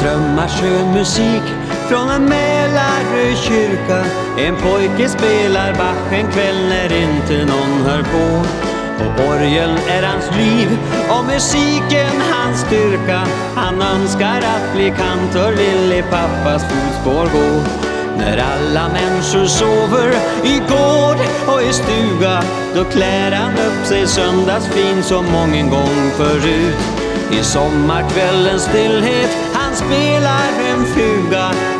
strömmar skön musik från en Mälarö kyrka. En pojke spelar Bach en kväll när inte någon hör på. Och orgeln är hans liv och musiken hans styrka. Han önskar att bli kantor, vill i pappas fotspår gå. När alla människor sover i gård och i stuga Då klär han upp sig söndagsfin som mången gång förut. I sommarkvällens stillhet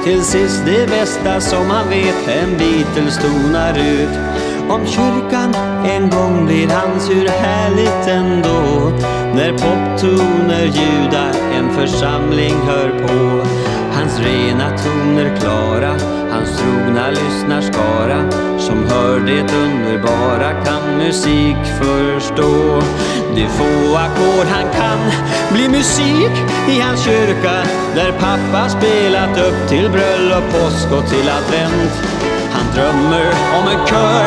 till sist det bästa som han vet, en Beatles tonar ut? Om kyrkan en gång blir hans, hur härligt ändå. När poptoner ljuda en församling hör på. Hans rena toner klara, hans trogna lyssnarskara. Det underbara kan musik förstå De få ackord han kan blir musik i hans kyrka Där pappa spelat upp till bröllop, påsk och till advent han drömmer om en kör,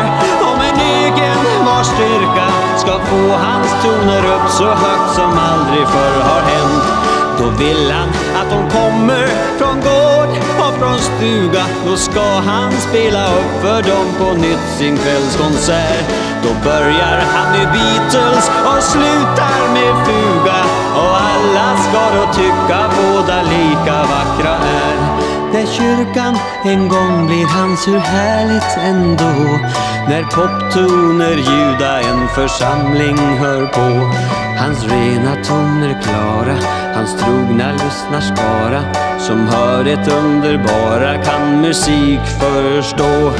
om en egen vars styrka ska få hans toner upp så högt som aldrig förr har hänt. Då vill han att de kommer från gård och från stuga. Då ska han spela upp för dem på nytt sin kvällskonsert. Då börjar han med Beatles och slutar med fuga. Och alla ska då tycka båda lika vackra är. Där kyrkan en gång blir hans, hur härligt ändå När poptoner ljuda en församling hör på Hans rena toner klara, hans trogna lyssnarskara Som hör det underbara kan musik förstå.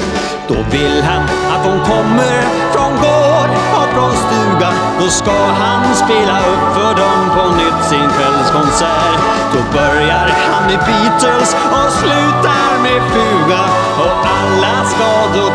Då vill han att hon kommer från gård och från stuga Då ska han spela upp för dem på nytt sin kvällskonsert. Då börjar han med Beatles och slutar med fuga. Och alla ska då